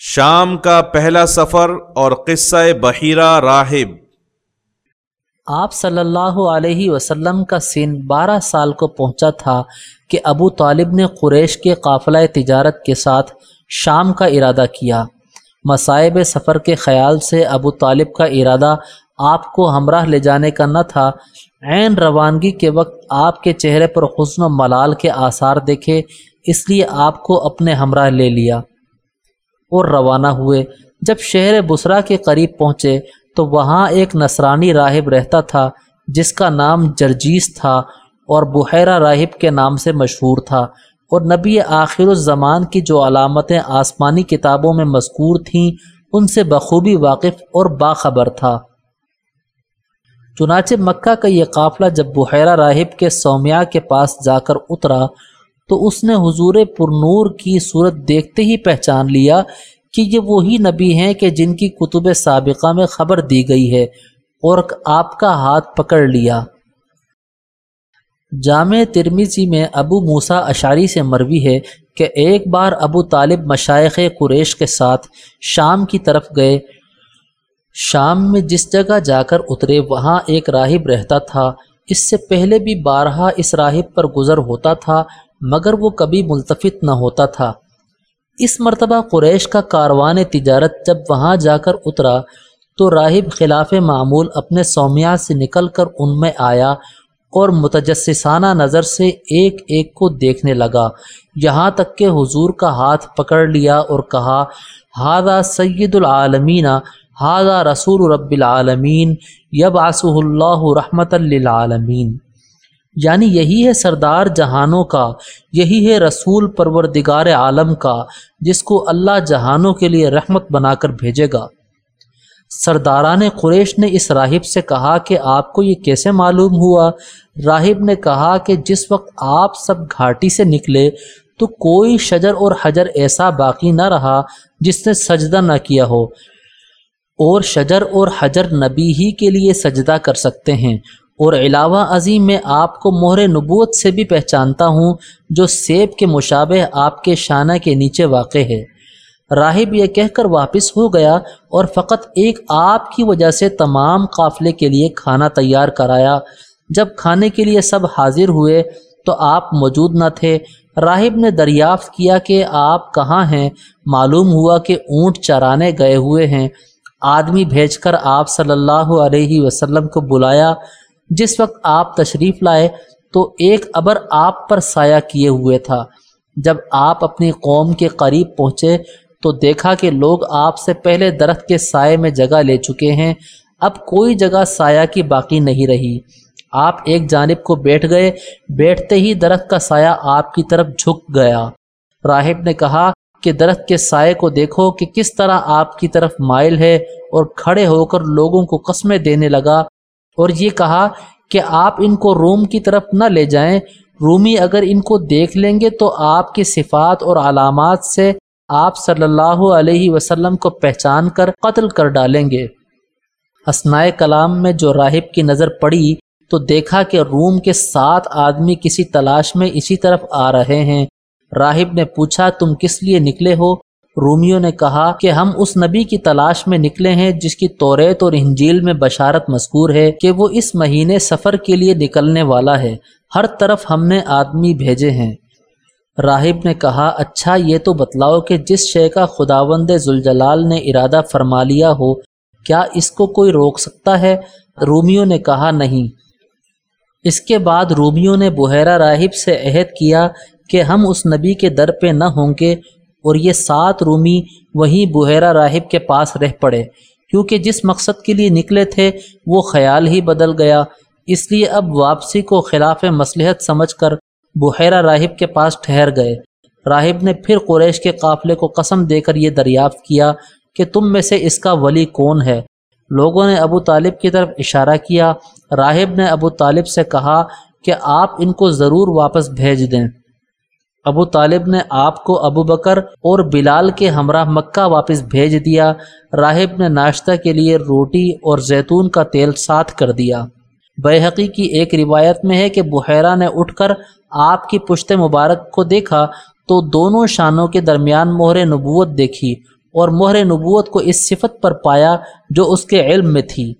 شام کا پہلا سفر اور قصہ بحیرہ راہب۔ آپ صلی اللہ علیہ وسلم کا سن بارہ سال کو پہنچا تھا کہ ابو طالب نے قریش کے قافلہ تجارت کے ساتھ شام کا ارادہ کیا۔ مصائب سفر کے خیال سے ابو طالب کا ارادہ آپ کو ہمراہ لے جانے کا نہ تھا۔ عین روانگی کے وقت آپ کے چہرے پر حسن و ملال کے آثار دیکھے، اس لیے آپ کو اپنے ہمراہ لے لیا۔ اور روانہ ہوئے۔ جب شہر بسرا کے قریب پہنچے تو وہاں ایک نصرانی راہب رہتا تھا، جس کا نام جرجیس تھا اور بحیرہ راہب کے نام سے مشہور تھا۔ اور نبی آخر الزمان کی جو علامتیں آسمانی کتابوں میں مذکور تھیں، ان سے بخوبی واقف اور باخبر تھا۔ چنانچہ مکہ کا یہ قافلہ جب بحیرہ راہب کے سومیا کے پاس جا کر اترا تو اس نے حضور پر نور کی صورت دیکھتے ہی پہچان لیا کہ یہ وہی نبی ہیں کہ جن کی کتب سابقہ میں خبر دی گئی ہے اور آپ کا ہاتھ پکڑ لیا۔ جامع ترمیزی میں ابو موسا اشاری سے مروی ہے کہ ایک بار ابو طالب مشائق قریش کے ساتھ شام کی طرف گئے۔ شام میں جس جگہ جا کر اترے وہاں ایک راہب رہتا تھا۔ اس سے پہلے بھی بارہا اس راہب پر گزر ہوتا تھا۔ مگر وہ کبھی ملتفت نہ ہوتا تھا۔ اس مرتبہ قریش کا کاروان تجارت جب وہاں جا کر اترا تو راہب خلاف معمول اپنے سومیات سے نکل کر ان میں آیا اور متجسسانہ نظر سے ایک ایک کو دیکھنے لگا۔ یہاں تک کہ حضور کا ہاتھ پکڑ لیا اور کہا ہادہ سید العالمین ہادہ رسول رب العالمین یب آسو اللہ رحمت للعالمین. یعنی یہی ہے سردار جہانوں کا، یہی ہے رسول پروردگار عالم کا، جس کو اللہ جہانوں کے لیے رحمت بنا کر بھیجے گا۔ سرداران قریش نے اس راہب سے کہا کہ آپ کو یہ کیسے معلوم ہوا؟ راہب نے کہا کہ جس وقت آپ سب گھاٹی سے نکلے تو کوئی شجر اور حجر ایسا باقی نہ رہا جس نے سجدہ نہ کیا ہو۔ اور شجر اور حجر نبی ہی کے لیے سجدہ کر سکتے ہیں۔ اور علاوہ عظیم میں آپ کو مہر نبوت سے بھی پہچانتا ہوں، جو سیب کے مشابہ آپ کے شانہ کے نیچے واقع ہے۔ راہب یہ کہہ کر واپس ہو گیا اور فقط ایک آپ کی وجہ سے تمام قافلے کے لیے کھانا تیار کرایا۔ جب کھانے کے لیے سب حاضر ہوئے تو آپ موجود نہ تھے۔ راہب نے دریافت کیا کہ آپ کہاں ہیں۔ معلوم ہوا کہ اونٹ چرانے گئے ہوئے ہیں۔ آدمی بھیج کر آپ صلی اللہ علیہ وسلم کو بلایا۔ جس وقت آپ تشریف لائے تو ایک ابر آپ پر سایہ کیے ہوئے تھا۔ جب آپ اپنی قوم کے قریب پہنچے تو دیکھا کہ لوگ آپ سے پہلے درخت کے سائے میں جگہ لے چکے ہیں۔ اب کوئی جگہ سایہ کی باقی نہیں رہی۔ آپ ایک جانب کو بیٹھ گئے۔ بیٹھتے ہی درخت کا سایہ آپ کی طرف جھک گیا۔ راہب نے کہا کہ درخت کے سائے کو دیکھو کہ کس طرح آپ کی طرف مائل ہے اور کھڑے ہو کر لوگوں کو قسمیں دینے لگا۔ اور یہ کہا کہ آپ ان کو روم کی طرف نہ لے جائیں۔ رومی اگر ان کو دیکھ لیں گے تو آپ کی صفات اور علامات سے آپ صلی اللہ علیہ وسلم کو پہچان کر قتل کر ڈالیں گے۔ اسنائے کلام میں جو راہب کی نظر پڑی تو دیکھا کہ روم کے سات آدمی کسی تلاش میں اسی طرف آ رہے ہیں۔ راہب نے پوچھا، تم کس لیے نکلے ہو؟ رومیو نے کہا کہ ہم اس نبی کی تلاش میں نکلے ہیں جس کی توریت اور انجیل میں بشارت مذکور ہے کہ وہ اس مہینے سفر کے لیے نکلنے والا ہے۔ ہر طرف ہم نے آدمی بھیجے ہیں۔ راہب نے کہا اچھا یہ تو بتلاؤ کہ جس شے کا خداوند زلجلال نے ارادہ فرما لیا ہو، کیا اس کو کوئی روک سکتا ہے؟ رومیو نے کہا، نہیں۔ اس کے بعد رومیو نے بحیرہ راہب سے عہد کیا کہ ہم اس نبی کے در پہ نہ ہوں گے۔ اور یہ سات رومی وہیں بحیرہ راہب کے پاس رہ پڑے۔ کیونکہ جس مقصد کے لیے نکلے تھے، وہ خیال ہی بدل گیا۔ اس لیے اب واپسی کو خلاف مصلحت سمجھ کر بحیرہ راہب کے پاس ٹھہر گئے۔ راہب نے پھر قریش کے قافلے کو قسم دے کر یہ دریافت کیا کہ تم میں سے اس کا ولی کون ہے۔ لوگوں نے ابو طالب کی طرف اشارہ کیا۔ راہب نے ابو طالب سے کہا کہ آپ ان کو ضرور واپس بھیج دیں۔ ابو طالب نے آپ کو ابو بکر اور بلال کے ہمراہ مکہ واپس بھیج دیا۔ راہب نے ناشتہ کے لیے روٹی اور زیتون کا تیل ساتھ کر دیا۔ بحقی کی ایک روایت میں ہے کہ بحیرہ نے اٹھ کر آپ کی پشت مبارک کو دیکھا تو دونوں شانوں کے درمیان مہر نبوت دیکھی اور مہر نبوت کو اس صفت پر پایا جو اس کے علم میں تھی۔